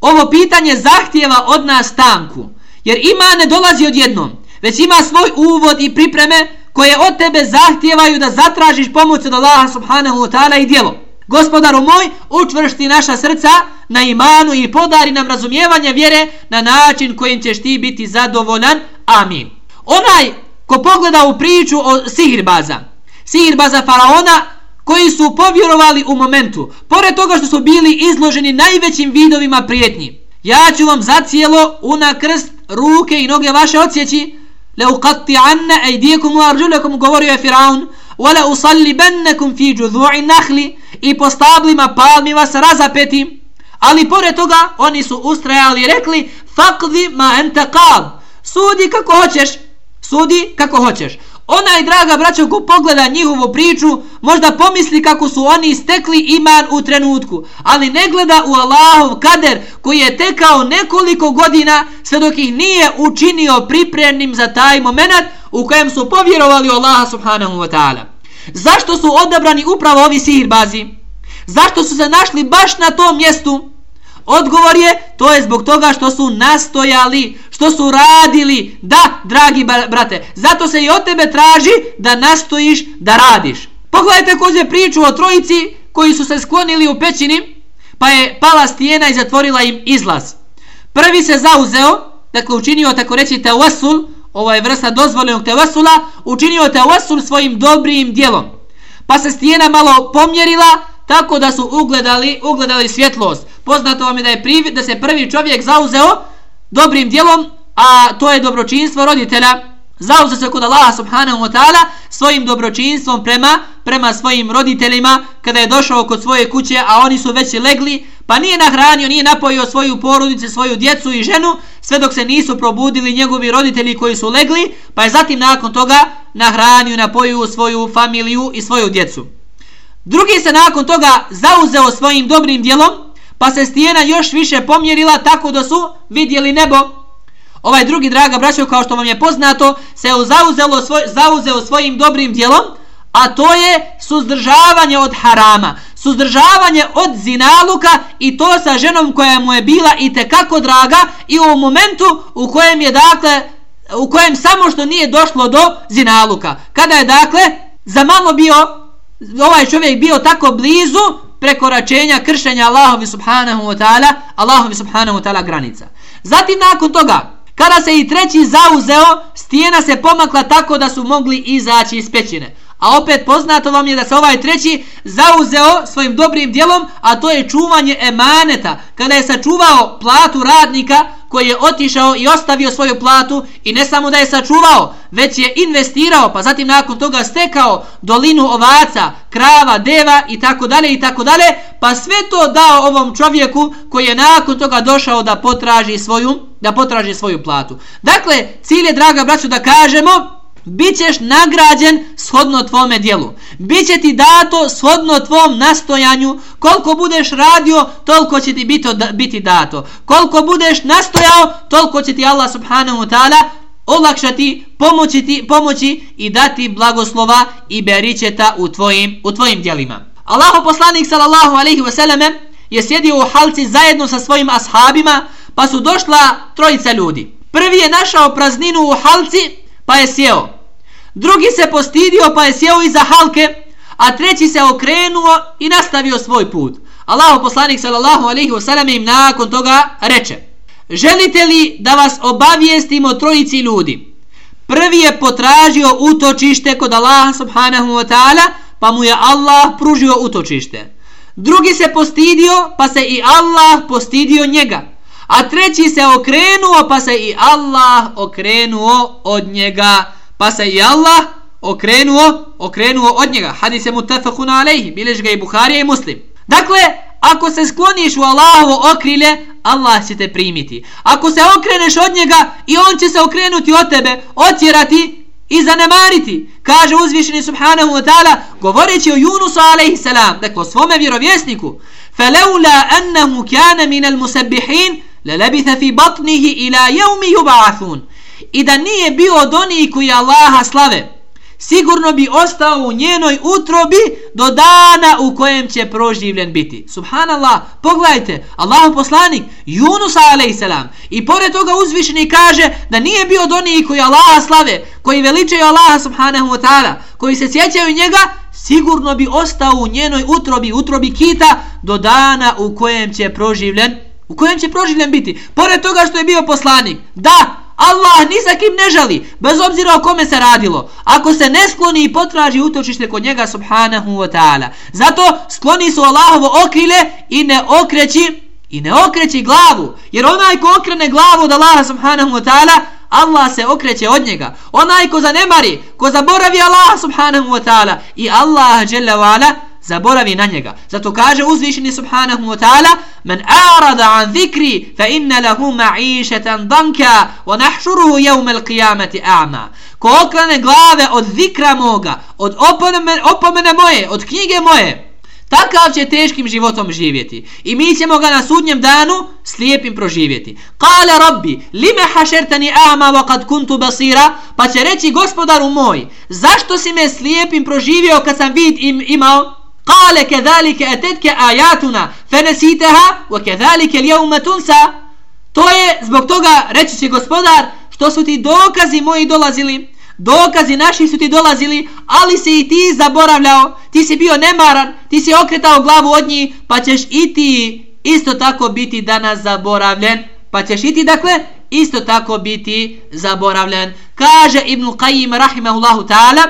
ovo pitanje zahtjeva od nas tanku, jer ima ne dolazi odjednom, već ima svoj uvod i pripreme koje od tebe zahtijevaju da zatražiš pomoć od Allaha subhanahu wa ta'ala i djelo. Gospodaru moj, učvršti naša srca na imanu i podari nam razumijevanje vjere na način kojim ćeš ti biti zadovoljan. Amin. Onaj ko pogleda u priču o sihirbaza, sihirbaza faraona, koji su povjerovali u momentu, pored toga što su bili izloženi najvećim vidovima prijetnji, ja ću vam za cijelo una krst, ruke i noge vaše odsjeći, le uqatti anna ejdijekum u arđulekom, govorio je Firaun, wala usallibannakum fi džudhu'i nakhli i po stablima palmi vas razapeti ali pored toga oni su ustrajali i rekli faqdi ma anta qad sudi kako hoćeš sudi kako hoćeš onaj draga braćo ko pogleda njihovu priču možda pomisli kako su oni stekli iman u trenutku ali ne gleda u Allahov kader koji je tekao nekoliko godina sve dok ih nije učinio pripremnim za taj moment u kojem su povjerovali Allaha subhanahu wa ta'ala. Zašto su odabrani upravo ovi sihirbazi? Zašto su se našli baš na tom mjestu? Odgovor je, to je zbog toga što su nastojali, što su radili. Da, dragi brate, zato se i od tebe traži da nastojiš, da radiš. Pogledajte kođe priču o trojici koji su se sklonili u pećini, pa je pala stijena i zatvorila im izlaz. Prvi se zauzeo, dakle učinio tako reći tevasul, ova je vrsta dozvoljenog tevasula, učinio tevasul svojim dobrim dijelom. Pa se stijena malo pomjerila, tako da su ugledali, ugledali svjetlost. Poznato vam je da, je privi, da se prvi čovjek zauzeo dobrim djelom, a to je dobročinstvo roditelja. Zauze se kod Allaha subhanahu wa ta'ala svojim dobročinstvom prema, prema svojim roditeljima kada je došao kod svoje kuće, a oni su već legli, pa nije nahranio, nije napojio svoju porodicu, svoju djecu i ženu, sve dok se nisu probudili njegovi roditelji koji su legli, pa je zatim nakon toga nahranio, napojio svoju familiju i svoju djecu. Drugi se nakon toga zauzeo svojim dobrim dijelom, pa se stijena još više pomjerila tako da su vidjeli nebo. Ovaj drugi, draga braćo, kao što vam je poznato, se zauzelo svoj, zauzeo svojim dobrim dijelom, a to je suzdržavanje od harama, suzdržavanje od zinaluka i to sa ženom koja mu je bila i kako draga i u momentu u kojem je dakle u kojem samo što nije došlo do zinaluka. Kada je dakle za malo bio ovaj čovjek bio tako blizu prekoračenja kršenja Allahovi subhanahu wa ta'ala Allahovi subhanahu wa ta'ala granica. Zatim nakon toga kada se i treći zauzeo stijena se pomakla tako da su mogli izaći iz pećine. A opet poznato vam je da se ovaj treći zauzeo svojim dobrim dijelom, a to je čuvanje emaneta. Kada je sačuvao platu radnika koji je otišao i ostavio svoju platu i ne samo da je sačuvao, već je investirao, pa zatim nakon toga stekao dolinu ovaca, krava, deva i tako dalje i tako dalje, pa sve to dao ovom čovjeku koji je nakon toga došao da potraži svoju, da potraži svoju platu. Dakle, cilj je, draga braću, da kažemo Bićeš nagrađen shodno tvome dijelu. Biće ti dato shodno tvom nastojanju. Koliko budeš radio, toliko će ti biti, biti dato. Koliko budeš nastojao, toliko će ti Allah subhanahu wa ta'ala olakšati, pomoći, ti, pomoći i dati blagoslova i beričeta u tvojim, u tvojim dijelima. Allahu poslanik sallallahu alaihi wasallam je sjedio u halci zajedno sa svojim ashabima pa su došla trojica ljudi. Prvi je našao prazninu u halci pa je sjeo drugi se postidio pa je sjeo iza halke, a treći se okrenuo i nastavio svoj put. Allahu poslanik sallallahu alaihi wasallam im nakon toga reče Želite li da vas obavijestimo trojici ljudi? Prvi je potražio utočište kod Allaha subhanahu wa ta'ala, pa mu je Allah pružio utočište. Drugi se postidio, pa se i Allah postidio njega. A treći se okrenuo, pa se i Allah okrenuo od njega pa se i Allah okrenuo, okrenuo od njega. Hadis je mutafakun alejhi, bileš ga i Buharija i Muslim. Dakle, ako se skloniš u Allahovo okrilje, Allah će te primiti. Ako se okreneš od njega i on će se okrenuti od tebe, otjerati i zanemariti. Kaže uzvišeni subhanahu wa ta'ala, govoreći o Junusu alaihi salam, dakle o svome vjerovjesniku, فَلَوْلَا أَنَّهُ كَانَ مِنَ الْمُسَبِّحِينَ لَلَبِثَ فِي بَطْنِهِ إِلَى يَوْمِ يُبْعَثُونَ i da nije bio od onih koji Allaha slave, sigurno bi ostao u njenoj utrobi do dana u kojem će proživljen biti. Subhanallah, pogledajte, Allah poslanik, Yunus a.s. I pored toga uzvišeni kaže da nije bio od onih koji Allaha slave, koji veličaju Allaha subhanahu wa ta'ala, koji se sjećaju njega, sigurno bi ostao u njenoj utrobi, utrobi kita, do dana u kojem će proživljen, u kojem će proživljen biti. Pored toga što je bio poslanik, da, Allah ni za kim ne žali, bez obzira o kome se radilo. Ako se ne skloni i potraži utočište kod njega, subhanahu wa ta'ala. Zato skloni su Allahovo okrile i ne okreći, i ne okreći glavu. Jer onaj ko okrene glavu od Allaha, subhanahu wa ta'ala, Allah se okreće od njega. Onaj ko zanemari, ko zaboravi Allaha, subhanahu wa ta'ala, i Allah, jalla wa ala, zaboravi na njega. Zato kaže uzvišeni subhanahu wa ta'ala Men arada an zikri fa inna lahu ma'ishatan danka wa nahšuruhu jevme l'qiyamati a'ma. Ko okrane glave od zikra moga, od opomene, opomene moje, od knjige moje, Takav će teškim životom živjeti. I mi ćemo ga na sudnjem danu slijepim proživjeti. Kale rabbi, lime hašertani ama wa kad kuntu basira, pa će reći gospodaru moj, zašto si me slijepim proživio kad sam vid im imao? Kale kedalike etetke ajatuna fenesiteha wa kedalike lijevme tunsa. To je zbog toga, reći će gospodar, što su ti dokazi moji dolazili, dokazi naši su ti dolazili, ali si i ti zaboravljao, ti si bio nemaran, ti si okretao glavu od njih, pa ćeš i ti isto tako biti danas zaboravljen, pa ćeš i ti dakle isto tako biti zaboravljen. Kaže Ibn Qayyim rahimahullahu ta'ala,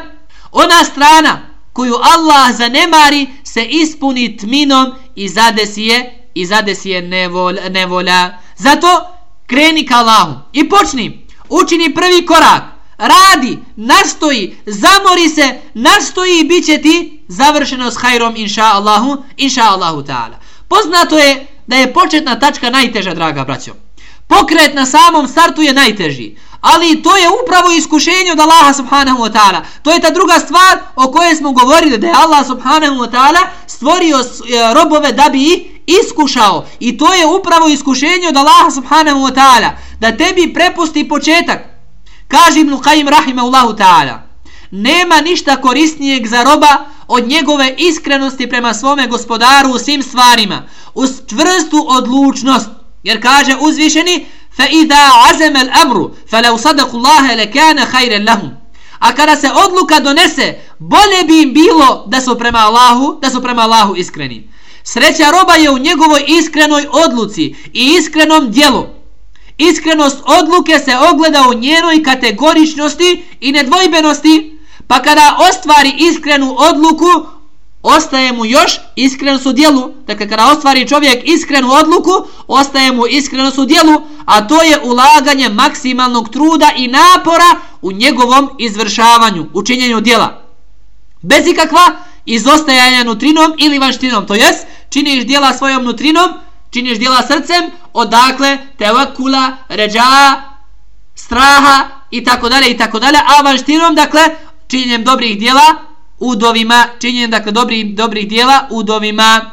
ona strana koju Allah zanemari se ispuni tminom i zadesi je i zadesi je nevol, nevolja. Zato kreni ka Allahu i počni, učini prvi korak, radi, nastoji, zamori se, nastoji i bit će ti završeno s hajrom inša Allahu, inša Allahu ta'ala. Poznato je da je početna tačka najteža, draga braćo. Pokret na samom startu je najteži. Ali to je upravo iskušenje od Allaha subhanahu wa ta'ala. To je ta druga stvar o kojoj smo govorili da je Allah subhanahu wa ta'ala stvorio e, robove da bi ih iskušao. I to je upravo iskušenje od Allaha subhanahu wa ta'ala. Da tebi prepusti početak. Kaže Ibn Qajim rahimahullahu ta'ala. Nema ništa korisnijeg za roba od njegove iskrenosti prema svome gospodaru u svim stvarima. Uz čvrstu odlučnost. Jer kaže uzvišeni فإذا عزم الأمر فلو صدقوا الله لكان خيرا لهم A kada se odluka donese, bolje bi im bilo da su prema Allahu, da su prema Allahu iskreni. Sreća roba je u njegovoj iskrenoj odluci i iskrenom dijelu. Iskrenost odluke se ogleda u njenoj kategoričnosti i nedvojbenosti, pa kada ostvari iskrenu odluku, ostaje mu još iskrenost u dijelu. Dakle, kada ostvari čovjek iskrenu odluku, ostaje mu iskrenost u dijelu, a to je ulaganje maksimalnog truda i napora u njegovom izvršavanju, u činjenju dijela. Bez ikakva izostajanja nutrinom ili vanštinom, to jest, činiš dijela svojom nutrinom, činiš dijela srcem, odakle tevakula, ređa, straha i tako dalje i tako dalje, a vanštinom, dakle, činjenjem dobrih dijela, udovima, činjenjem, dakle, dobrih, dobrih dijela, udovima.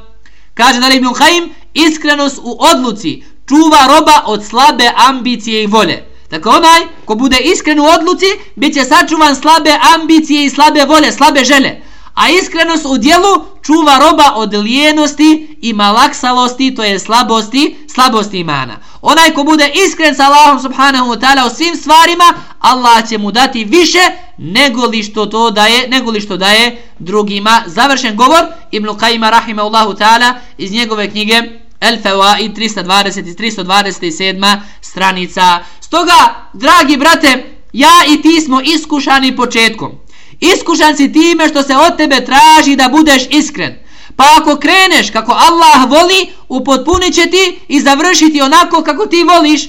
Kaže da Ibn Khaim, iskrenost u odluci čuva roba od slabe ambicije i volje. Dakle, onaj ko bude iskren u odluci, bit će sačuvan slabe ambicije i slabe volje, slabe žele. A iskrenost u dijelu čuva roba od lijenosti i malaksalosti, to je slabosti, slabosti imana. Onaj ko bude iskren sa Allahom subhanahu wa ta'ala u svim stvarima, Allah će mu dati više nego li što to daje, nego li što daje drugima. Završen govor Ibn Qajima rahimahullahu ta'ala iz njegove knjige El Fawaid 320 i 327 stranica. Stoga, dragi brate, ja i ti smo iskušani početkom. Iskušan si time što se od tebe traži da budeš iskren. Pa ako kreneš kako Allah voli, upotpunit će ti i završiti onako kako ti voliš.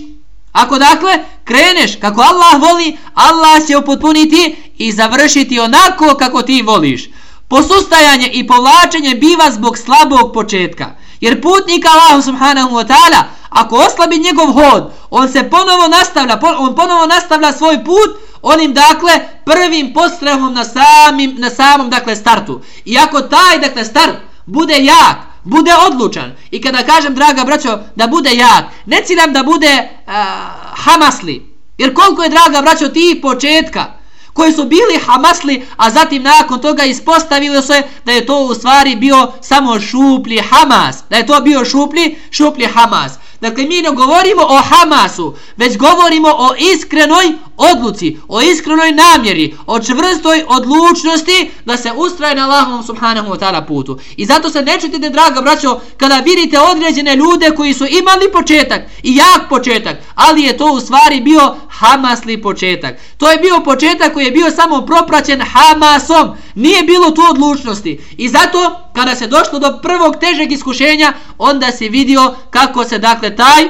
Ako dakle kreneš kako Allah voli, Allah će upotpuniti i završiti onako kako ti voliš. Posustajanje i povlačenje biva zbog slabog početka. Jer putnik Allah subhanahu wa ta'ala, ako oslabi njegov hod, on se ponovo nastavlja, on ponovo nastavlja svoj put, onim dakle prvim postrehom na samim na samom dakle startu. I ako taj dakle start bude jak, bude odlučan i kada kažem draga braćo da bude jak, ne ciljam da bude uh, hamasli. Jer koliko je draga braćo ti početka koji su bili hamasli, a zatim nakon toga ispostavilo se da je to u stvari bio samo šupli hamas. Da je to bio šupli, šupli hamas. Dakle, mi ne govorimo o Hamasu, već govorimo o iskrenoj odluci, o iskrenoj namjeri, o čvrstoj odlučnosti da se ustraje na Allahom subhanahu wa ta'ala putu. I zato se ne čutite, draga braćo, kada vidite određene ljude koji su imali početak i jak početak, ali je to u stvari bio Hamasli početak. To je bio početak koji je bio samo propraćen Hamasom. Nije bilo tu odlučnosti. I zato, kada se došlo do prvog težeg iskušenja, onda se vidio kako se, dakle, taj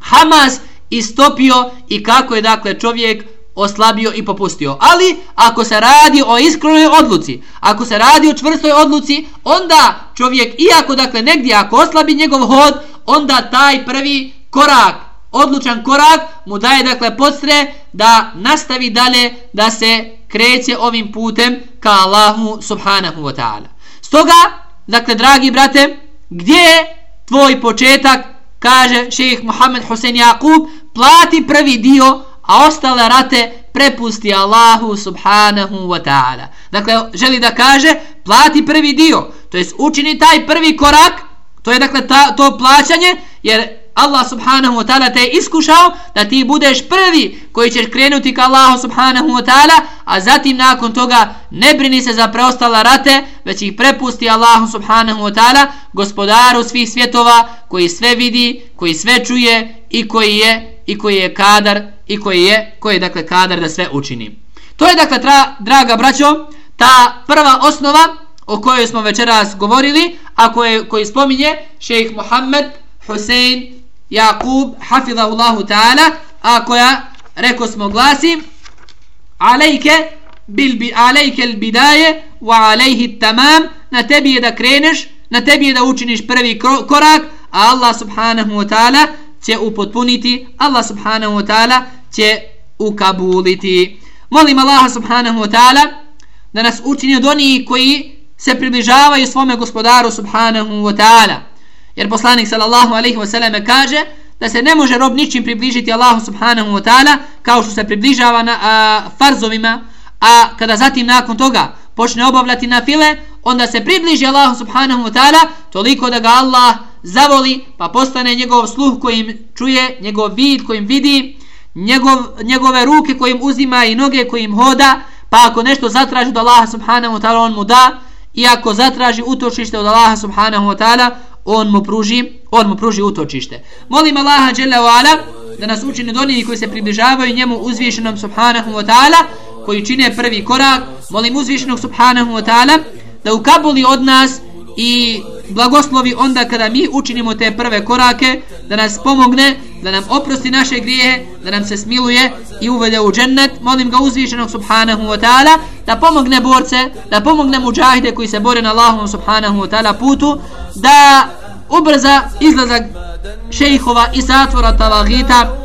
Hamas istopio i kako je dakle čovjek oslabio i popustio. Ali ako se radi o iskrenoj odluci, ako se radi o čvrstoj odluci, onda čovjek iako dakle negdje ako oslabi njegov hod, onda taj prvi korak, odlučan korak mu daje dakle podstre da nastavi dalje da se kreće ovim putem ka Allahu subhanahu wa ta'ala. Stoga, dakle dragi brate, gdje je tvoj početak kaže šejih Muhammed Hosein Jakub, plati prvi dio, a ostale rate prepusti Allahu subhanahu wa ta'ala. Dakle, želi da kaže, plati prvi dio, to jest učini taj prvi korak, to je dakle ta, to plaćanje, jer Allah subhanahu wa ta'ala te iskušao da ti budeš prvi koji ćeš krenuti ka Allahu subhanahu wa ta'ala, a zatim nakon toga ne brini se za preostala rate, već ih prepusti Allahu subhanahu wa ta'ala, gospodaru svih svjetova, koji sve vidi, koji sve čuje i koji je i koji je kadar i koji je, koji je dakle kadar da sve učini. To je dakle, tra, draga braćo, ta prva osnova o kojoj smo večeras govorili, a koje, koji spominje šejh Muhammed Hussein Jakub, hafidhahullahu ta'ala, a koja, reko smo glasi, alejke, bil bi, alejke al bidaje, wa alejhi tamam, na tebi je da kreneš, na tebi je da učiniš prvi korak, a Allah subhanahu wa ta'ala će upotpuniti, Allah subhanahu wa ta'ala će ukabuliti. Molim Allah subhanahu wa ta'ala da nas učini od onih koji se približavaju svome gospodaru subhanahu wa ta'ala. Jer poslanik sallallahu alaihi ve selleme kaže da se ne može rob ničim približiti Allahu subhanahu wa ta'ala kao što se približava na a, farzovima, a kada zatim nakon toga počne obavljati na file, onda se približi Allahu subhanahu wa ta'ala toliko da ga Allah zavoli, pa postane njegov sluh kojim čuje, njegov vid kojim vidi, njegov, njegove ruke kojim uzima i noge kojim hoda, pa ako nešto zatraži od Allaha subhanahu wa ta'ala on mu da, i ako zatraži utočište od Allaha subhanahu wa ta'ala, on mu pruži, on mu pruži utočište. Molim Allaha dželle ve ala da nas učini od onih koji se približavaju njemu uzvišenom subhanahu wa ta'ala, koji čine prvi korak. Molim uzvišenog subhanahu wa ta'ala da ukabuli od nas i blagoslovi onda kada mi učinimo te prve korake, da nas pomogne, da nam oprosti naše grijehe, da nam se smiluje i uvede u džennet. Molim ga uzvišenog subhanahu wa ta'ala da pomogne borce, da pomogne muđahide koji se bore na Allahom subhanahu wa ta'ala putu, da ubrza izlazak šejhova i zatvora talagita,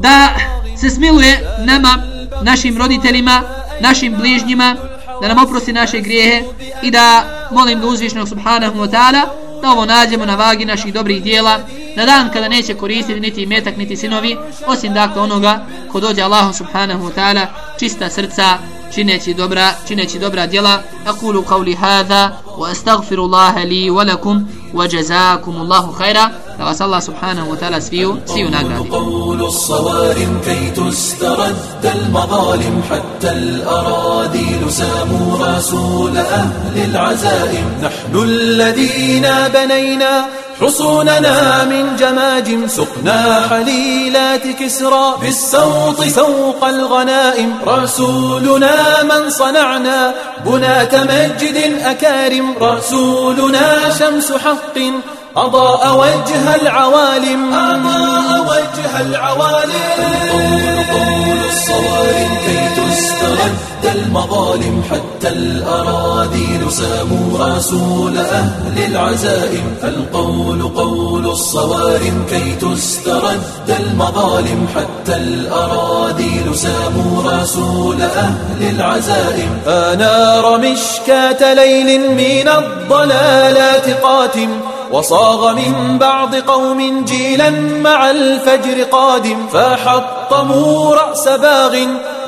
da se smiluje nama, našim roditeljima, našim bližnjima, da nam oprosti naše grijehe i da molim ga uzvišnog subhanahu wa ta'ala da ovo nađemo na vagi naših dobrih dijela na dan kada neće koristiti niti metak niti sinovi osim dakle onoga ko dođe Allahu subhanahu wa ta'ala čista srca čineći dobra čineći dobra djela aqulu qawli hadha wa astaghfirullaha li wa lakum wa jazakumullahu khaira da vas Allah subhanahu wa ta'ala sviju sviju nagradi قول الصوارم كي تسترد المظالم حتى الأراذيل ساموا رسول أهل العزائم نحن الذين بنينا حصوننا من جماجم سقنا حليلات كسرى بالسوط سوق الغنائم. رسولنا من صنعنا بنات مجد أكارم. رسولنا شمس حق أضاء وجه العوالم. أضاء وجه العوالم. القول قول الصوارم كي تسترد المظالم حتى الأراذيل ساموا رسول أهل العزائم. القول قول الصوارم كي تسترد المظالم حتى الأراذيل ساموا رسول أهل العزائم. أنار مشكاة ليل من الضلالات قاتم وصاغ من بعض قوم جيلا مع الفجر قادم فحطموا رأس باغ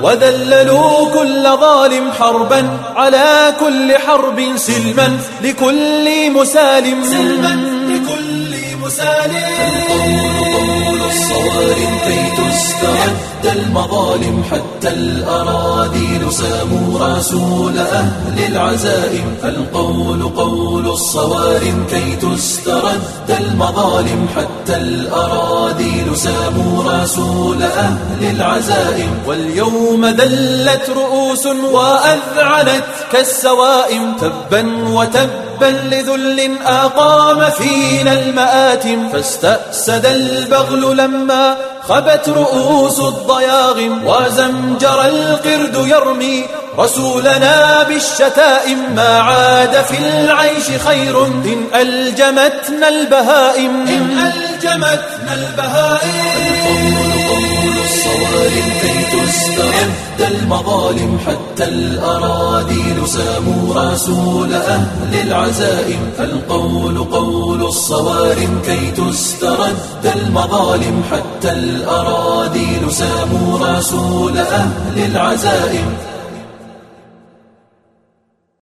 وذللوا كل ظالم حربا على كل حرب سلما لكل مسالم سلما لكل مسالم. الصوارم كي تسترد المظالم حتى الأراذيل ساموا رسول أهل العزائم. القول قول الصوارم كي تسترد المظالم حتى الأراذيل ساموا رسول أهل العزائم. واليوم ذلت رؤوس وأذعنت كالسوائم. تبا وتبا لذل أقام فينا المآتم. فاستأسد البغل لما خبت رؤوس الضياغم. وزمجر القرد يرمي رسولنا بالشتائم. ما عاد في العيش خير إن ألجمتنا البهائم. إن ألجمتنا البهائم. الصوارم كي تسترد المظالم حتى الأراذيل ساموا رسول أهل العزائم. القول قول الصوارم كي تسترد المظالم حتى الأراذيل ساموا رسول أهل العزائم.